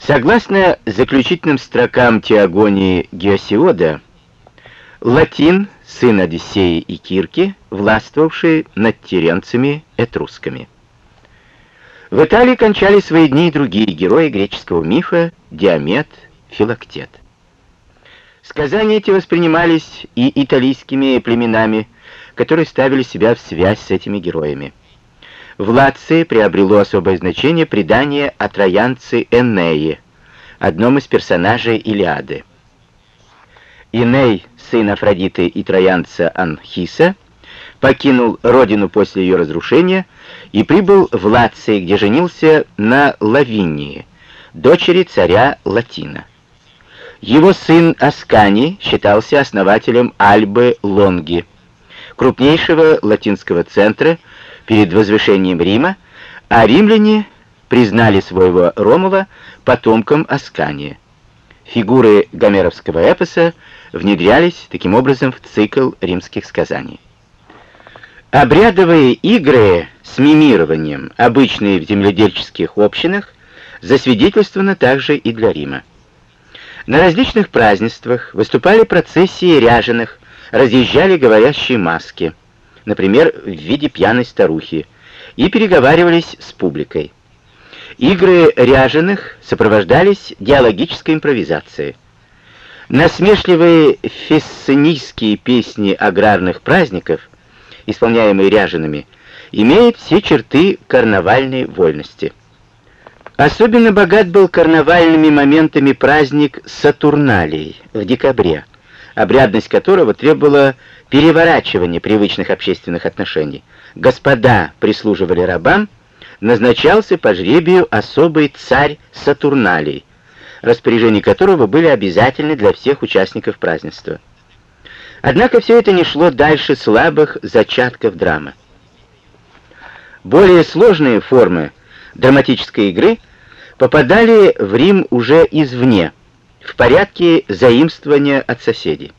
Согласно заключительным строкам Теогонии Геосиода, Латин, сын Одиссея и Кирки, властвовавший над теренцами этрусками. В Италии кончали свои дни и другие герои греческого мифа Диамет, Филактет. Сказания эти воспринимались и италийскими племенами, которые ставили себя в связь с этими героями. В Лации приобрело особое значение предание о троянце Энее, одном из персонажей Илиады. Иней, сын Афродиты и троянца Анхиса, покинул родину после ее разрушения и прибыл в Лации, где женился на Лавинии, дочери царя Латина. Его сын Аскани считался основателем Альбы Лонги, крупнейшего латинского центра перед возвышением Рима, а римляне признали своего Ромова потомком Аскания. Фигуры гомеровского эпоса внедрялись таким образом в цикл римских сказаний. Обрядовые игры с мимированием, обычные в земледельческих общинах, засвидетельствованы также и для Рима. На различных празднествах выступали процессии ряженых, разъезжали говорящие маски, например, в виде пьяной старухи, и переговаривались с публикой. Игры ряженых сопровождались диалогической импровизацией. Насмешливые фессенийские песни аграрных праздников, исполняемые ряжеными, имеют все черты карнавальной вольности. Особенно богат был карнавальными моментами праздник Сатурналий в декабре, обрядность которого требовала переворачивания привычных общественных отношений. Господа прислуживали рабам, назначался по жребию особый царь Сатурналий, распоряжения которого были обязательны для всех участников празднества. Однако все это не шло дальше слабых зачатков драмы. Более сложные формы драматической игры попадали в Рим уже извне, в порядке заимствования от соседей.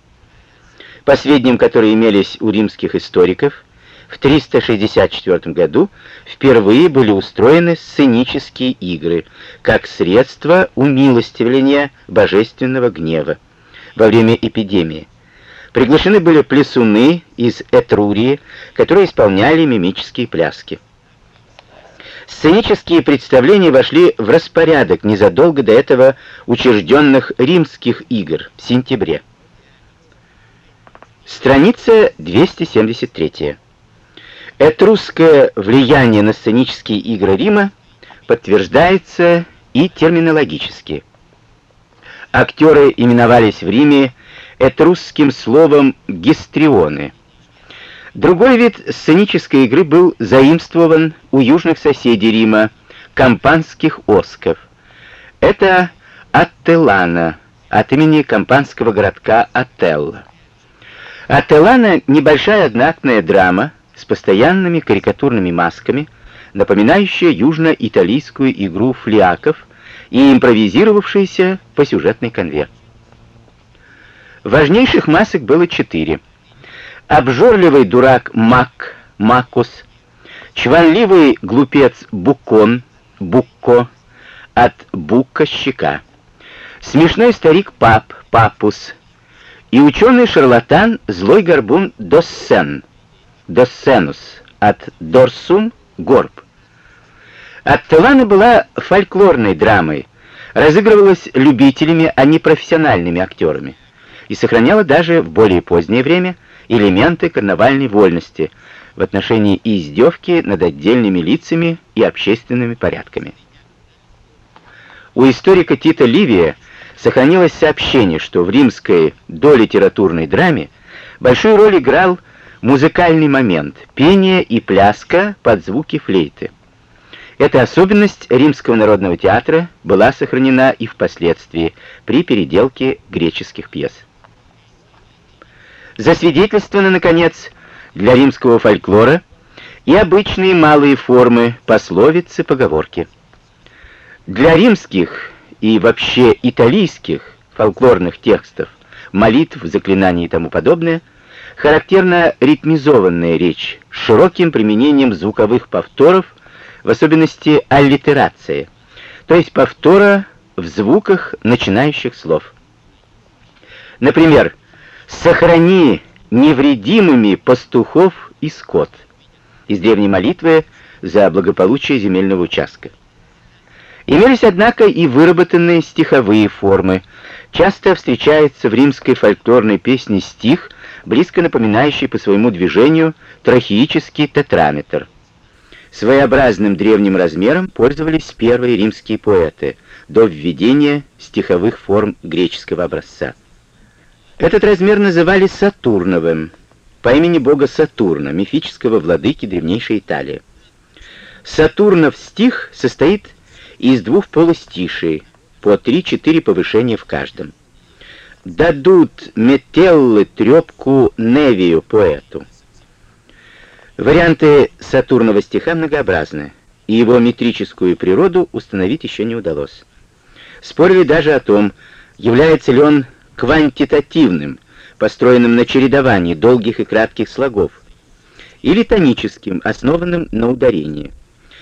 По сведениям, которые имелись у римских историков, в 364 году впервые были устроены сценические игры, как средство умилостивления божественного гнева во время эпидемии. Приглашены были плясуны из Этрурии, которые исполняли мимические пляски. Сценические представления вошли в распорядок незадолго до этого учрежденных римских игр в сентябре. Страница 273. Этрусское влияние на сценические игры Рима подтверждается и терминологически. Актеры именовались в Риме этрусским словом «гистрионы». Другой вид сценической игры был заимствован у южных соседей Рима, кампанских осков. Это Аттелана, от имени кампанского городка Ателла. Ателлана — небольшая одноактная драма, с постоянными карикатурными масками, напоминающая южно-италийскую игру флиаков и импровизировавшаяся по сюжетной конве. Важнейших масок было четыре. Обжорливый дурак Мак, Макус, чванливый глупец Букон, Букко, от Букка щека, смешной старик Пап, Папус, и ученый-шарлатан злой горбун Доссен, Доссенус, от Дорсум — горб. Аттелана была фольклорной драмой, разыгрывалась любителями, а не профессиональными актерами, и сохраняла даже в более позднее время элементы карнавальной вольности в отношении издевки над отдельными лицами и общественными порядками. У историка Тита Ливия сохранилось сообщение, что в римской долитературной драме большую роль играл музыкальный момент, пение и пляска под звуки флейты. Эта особенность римского народного театра была сохранена и впоследствии при переделке греческих пьес. Засвидетельствовано, наконец, для римского фольклора и обычные малые формы пословицы, поговорки. Для римских и вообще италийских фольклорных текстов, молитв, заклинаний и тому подобное – Характерна ритмизованная речь с широким применением звуковых повторов, в особенности аллитерации, то есть повтора в звуках начинающих слов. Например, «Сохрани невредимыми пастухов и скот» из древней молитвы за благополучие земельного участка. Имелись, однако, и выработанные стиховые формы. Часто встречается в римской фольклорной песне стих, близко напоминающий по своему движению трахеический тетраметр. Своеобразным древним размером пользовались первые римские поэты до введения стиховых форм греческого образца. Этот размер называли Сатурновым, по имени бога Сатурна, мифического владыки древнейшей Италии. Сатурнов стих состоит из двух полустишей, по 3-4 повышения в каждом. Дадут метеллы трепку Невию поэту. Варианты Сатурнова стиха многообразны, и его метрическую природу установить еще не удалось. Спорили даже о том, является ли он квантитативным, построенным на чередовании долгих и кратких слогов, или тоническим, основанным на ударении.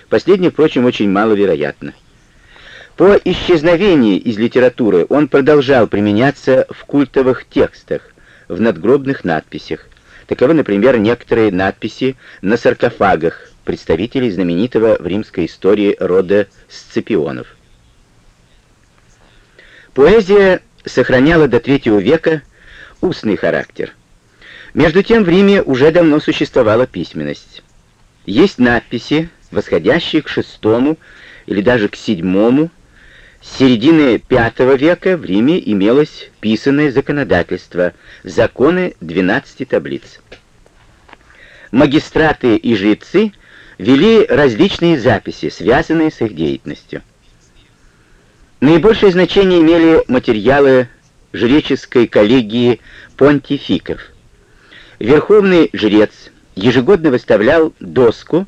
Последнее, впрочем, очень маловероятно. По исчезновении из литературы он продолжал применяться в культовых текстах, в надгробных надписях. Таковы, например, некоторые надписи на саркофагах представителей знаменитого в римской истории рода Сципионов. Поэзия сохраняла до третьего века устный характер. Между тем в Риме уже давно существовала письменность. Есть надписи, восходящие к шестому или даже к седьмому. С середины V века в Риме имелось писанное законодательство, законы 12 таблиц. Магистраты и жрецы вели различные записи, связанные с их деятельностью. Наибольшее значение имели материалы жреческой коллегии понтификов. Верховный жрец ежегодно выставлял доску,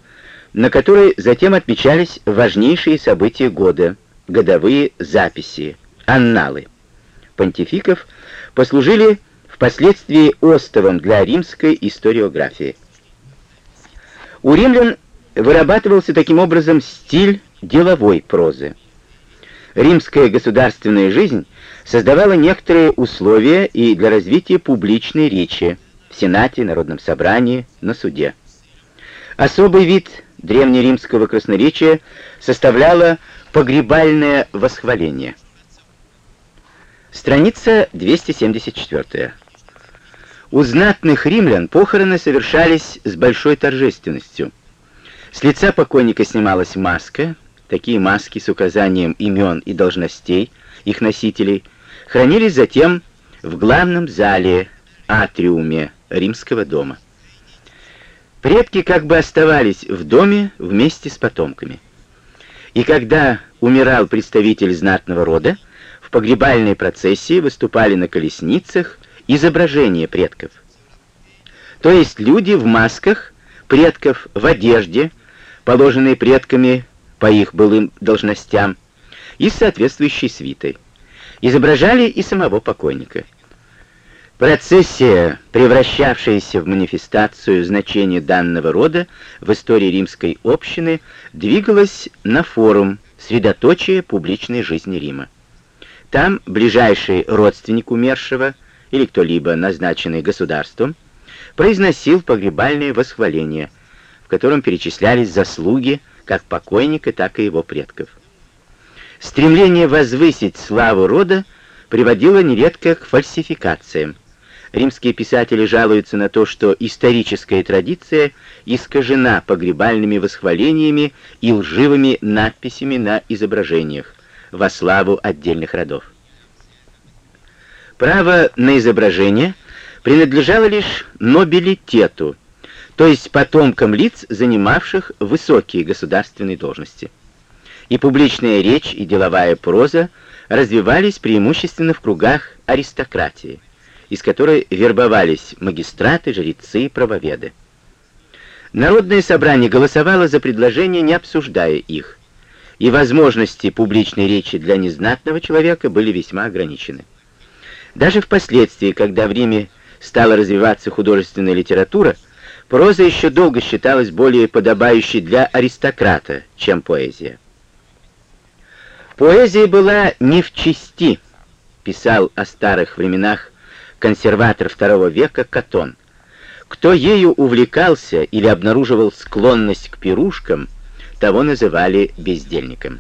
на которой затем отмечались важнейшие события года, годовые записи, анналы. Понтификов послужили впоследствии остовом для римской историографии. У римлян вырабатывался таким образом стиль деловой прозы. Римская государственная жизнь создавала некоторые условия и для развития публичной речи в Сенате, Народном собрании, на суде. Особый вид древнеримского красноречия составляло погребальное восхваление. Страница 274. У знатных римлян похороны совершались с большой торжественностью. С лица покойника снималась маска, такие маски с указанием имен и должностей их носителей хранились затем в главном зале, атриуме римского дома. Предки как бы оставались в доме вместе с потомками. И когда умирал представитель знатного рода, в погребальной процессии выступали на колесницах изображения предков. То есть люди в масках, предков в одежде, положенные предками по их былым должностям, и соответствующей свитой. Изображали и самого покойника. Процессия, превращавшаяся в манифестацию значения данного рода в истории римской общины, двигалась на форум средоточия публичной жизни Рима. Там ближайший родственник умершего или кто-либо, назначенный государством, произносил погребальное восхваление, в котором перечислялись заслуги как покойника, так и его предков. Стремление возвысить славу рода приводило нередко к фальсификациям, Римские писатели жалуются на то, что историческая традиция искажена погребальными восхвалениями и лживыми надписями на изображениях во славу отдельных родов. Право на изображение принадлежало лишь нобилитету, то есть потомкам лиц, занимавших высокие государственные должности. И публичная речь, и деловая проза развивались преимущественно в кругах аристократии из которой вербовались магистраты, жрецы и правоведы. Народное собрание голосовало за предложения, не обсуждая их, и возможности публичной речи для незнатного человека были весьма ограничены. Даже впоследствии, когда в Риме стала развиваться художественная литература, проза еще долго считалась более подобающей для аристократа, чем поэзия. Поэзия была не в чести, писал о старых временах консерватор второго века Катон. Кто ею увлекался или обнаруживал склонность к пирушкам, того называли бездельником.